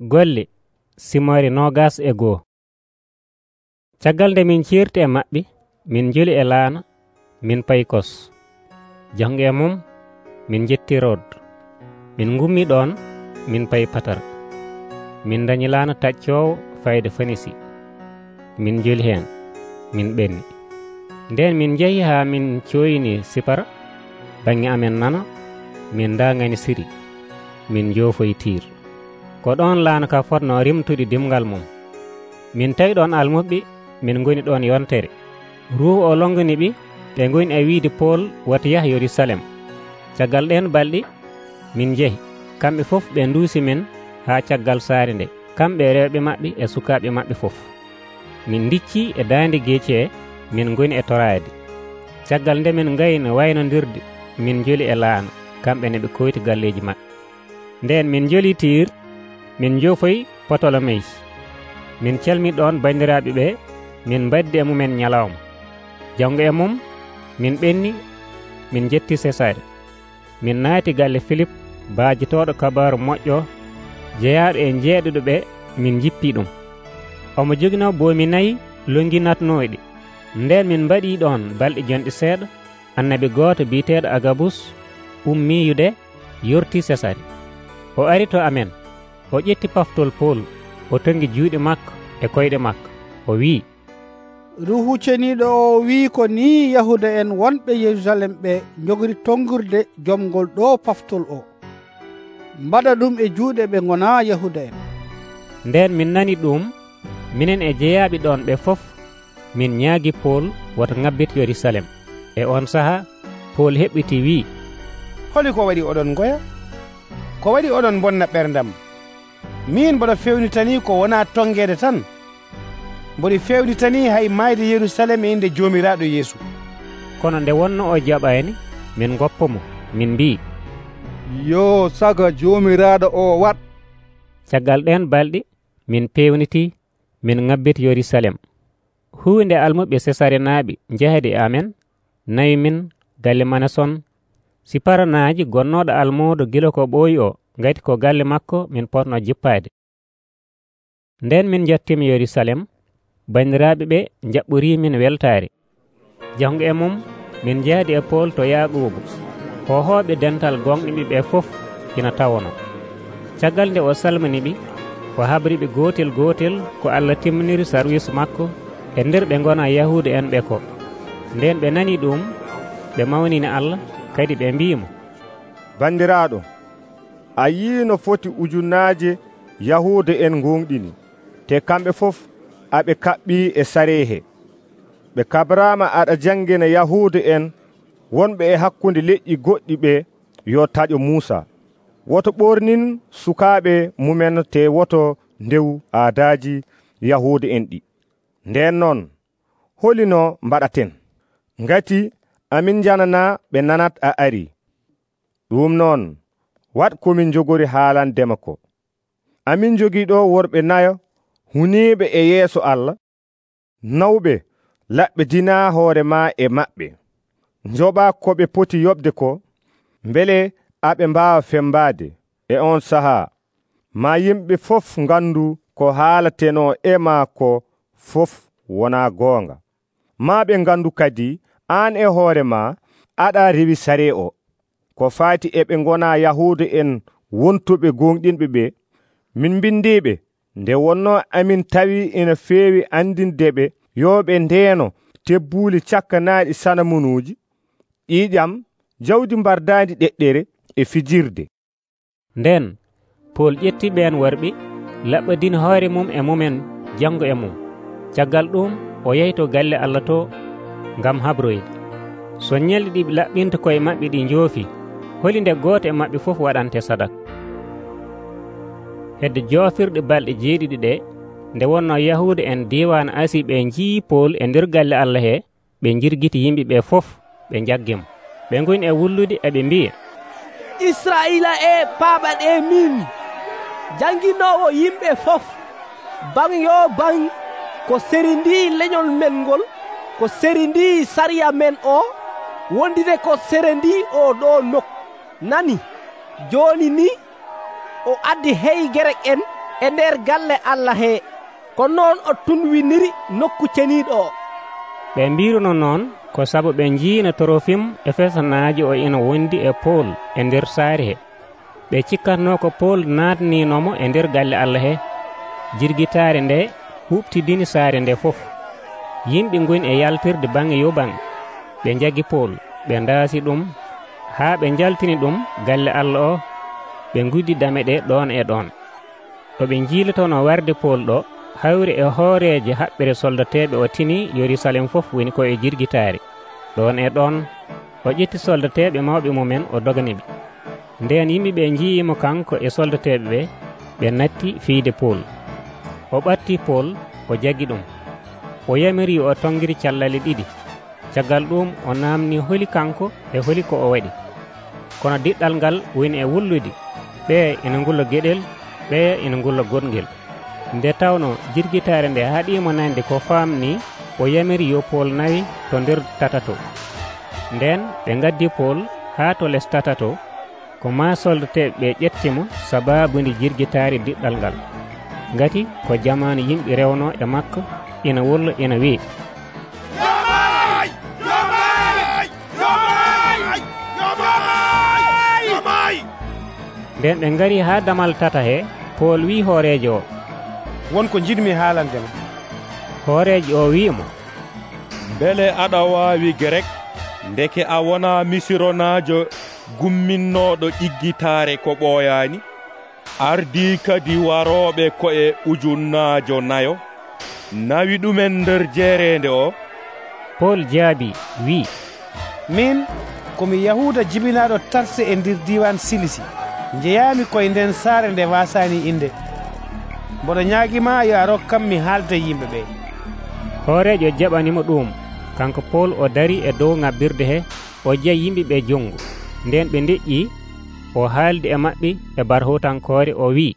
golle simore nogas e goo. Caggal nde min ceerti e maɓɓe min jeli e laana min paykos jonge mum min jetti rod min gummi ɗon min pay patar. Min dañi laana taccowo fayde fanisi. Min jeli hen min ɓenni. Nden min jeehi ha min coyini sipara bange amen nana min dagani siri min jofoy tiir. ko ɗon laana ka fotno rimtude dimgal mum. Min tawi ɗon almuɓɓe min goni ɗon yontere. Ruhu o longini ɓe ɓe goni e wiide pool wata yaha yerusalem. Caggal ɗen balɗe min jehi. Kamɓe fof ɓe duusi min haa caggal saare nde. Kamɓe rewɓe maɓɓe e sukaɓe maɓɓe fof. Min dicci e daande geeci e min goni e toraade. Caggal nde min ngayno waynodirde min joli e laana kamɓe ne ɓe koyti galleji maɓɓe. Nden min joli tir min jofoyi potolomeis min calmiɗon bandiraɓe ɓe min mbaddi e mumen ñalawma. Janngo e mum min ɓenni min jetti sesare min naati galle philip baajitoɗo kabaru moƴƴo jeyaɗo e jeeɗuɗo ɓe min jippi ɗum. Omo joguino boomi nayi longinatnoyɗi nden min mbaɗi ɗon balɗe jonɗi seeɗa annabi gooto biyeteɗo agabus ummiyude yorti sesari o ari to amen. o ƴetti paftol pol o tongi juuɗe makko e koyɗe makko o wi'i. Ruhu ceniɗo o wi'i ko ni yahuda en wonɓe yerusalem ɓe jogori tongirde jomgol ɗo paftol o. Mbaɗa ɗum e juuɗe ɓe gona yahuda en. Nden min nani ɗum minen e jeeyaɓe ɗon ɓe fof min ñaagi pol woto ŋabbit yerusalem. E on saha pol heɓɓiti wi'i. Holi ko waɗi oɗon goya ko waɗi oɗon bonna ɓerdam min mboɗo fewnitani ko wona tongede tan. Mboɗi fewnitani hay mayde yerusalem e inde jomiraɗo yeesu. Kono nde wonno o jaɓani min goppomo min mbi yo saga jomiraɗo o wat? Caggal ɗen balɗe min pewniti min ŋabbiti yerusalem. Huunde almuɓe sesare sesarenaɓe jehade amen. Nayi min galle manason. Siparanaji gonnoɗo almodo gila ko ɓooyi o. gati ko galle makko min potno jippade nden min jettima yerusalem bandiraɓe ɓe jaɓɓori min weltare jango e mum min jeyadi e pol to yaaɓugo hohoɓe dental gonɗe ɓiɓe fof ina tawono. Caggal nde o salminiɓe o habriɓe gotel gotel ko allah timminiri sarwice makko e nder ɓe gona yahude en ɓe ko. Nden ɓe nani ɗum ɓe mawnini allah kadi ɓe mbimo bandiraɗo a yi no foti ujunnaaje yahuude en gonɗini te kamɓe fof aɓe kaɓɓi e sarehe ɓe kabrama aɗa janngina yahuude en wonɓe e hakkunde leƴƴi goɗɗi ɓe yo taƴo muusa. Woto ɓornin sukaaɓe mumen te woto ndewu aadaaji yahuude en ɗi. Nden noon holino mbaɗaten. Ngati amin janana ɓe nanat a ari. Ɗum noon wat komin jogori haalandema ko amin jogii ɗo worɓe nayo huniiɓe e yeeso allah. Nawɓe laɓɓe dina hoore ma e maɓɓe. Njoɓa ko ɓe poti yoɓde ko mbele aɓe mbaawa fembaade e on sahaa ma yimɓe fof ngandu ko haalateno e ma ko fof wona goonga. Ma ɓe ngandu kadi aan e hoore ma aɗa rewi sare o. ko faati e ɓe gona yahuude en wontuɓe gonɗinɓe ɓe min mbindiɓe nde wonno amin tawi ina feewi andindeɓe yo ɓe ndeeno tebbuuli cakkanaaɗi sanamunuuji ƴiiƴam jawdi mbardaandi ɗeɗɗere e fijirde. Nden pool ƴetti ɓeen worɓe laɓɓadini hoore mum e mumen janngo e mum. Caggal ɗum o yehi to galle allah to ngam habroyde. So ñalɗi ɗi laɓɓinta koye maɓɓe ɗi njoofi holi nde gooto e maɓɓe fof waɗante sadaka hedde joofirɗe balɗe jeeɗiɗi ɗe nde wonno yahude en diwan asi ɓe jii pool e nder galle allah he ɓe jirguiti yimɓe ɓe fof ɓe jaggimo ɓe goni e wullude eɓe mbiya. Israila e paaɓaɗe min jannginowo yimɓe fof ban yo ban ko serindi leñol men ngol ko serindi sariya men o wondide ko serindi o ɗo nokku. nani? Joni ni o addi hey heygere en e nder galle allah he. Ko noon o tunwiniri nokku ceniɗo o ɓe mbiruno noon ko sabu ɓe jiino torofim e o ina wondi e pol e nder saari he. Ɓe cikkatno ko pol natninomo e nder galle allah he. Jirgitaare nde huɓtidini saare nde fof. Yimɓe goni e yaltirde bange yo bange ɓe jaggi pol ɓe daasi ɗum haa ɓe jaltini ɗum galle allah o ɓe guddiɗame ɗe ɗon e ɗon. Ɗo ɓe jiilitono warde pol ɗo hawri e hooreje haɓɓere soldateɓe o tini yerusalem fof woni ko e jirgitaari. Ɗon e ɗon o ƴetti soldateɓe mawɓe mumen o doganiɓe nden yimɓeɓe jiyimo kanko e soldateɓe ɓe ɓe natti fiide pol o ɓatti pol o jaggi ɗum. O yamiri o tongiri callale ɗiɗi. caggal ɗum o namni holi kanko e holi ko o waɗi. Kono diɗɗal ngal woni e wullude ɓe ina ngulla gueɗel ɓe ina ngulla goɗgel. Nde tawno jirguitare nde haaɗimo nande ko famni o yamiri yo pol nawi to nder tatato. Nden ɓe gaddi pol ha to les tatato ko masolde ɓe ƴettimo sababude jirguitari diɗɗal ngal. Gati ko jamanu yimɓe rewno e makko ina wolla ina weeɓi nden ɓe ngari ha damal tata he pool wi hoorejo o wonko jiɗmi haalandema hoorejo o wi'imo beele aɗa waawi gerek ndeke a wona misironajo gumminnoɗo ɗiggitaare ko ɓooyaani. Ardi kadi warooɓe ko'e ujunnaajo nayo. Nawi ɗumen nder jeereende o. Pol jaabi wi'i min komi yahuda jibinaaɗo tarse e ndir diwan silisi. jeyami koye nden saare nde wasani inde mboɗo ñaguima yo a rokkam mi haalde yimɓe ɓe hoorejo jaɓanimo ɗum. Kanko pol o dari e dow ŋabbirde he o jeeyi yimɓeɓe jongo nden ɓe deƴƴi o haaldi e maɓɓe e barhutankore o wi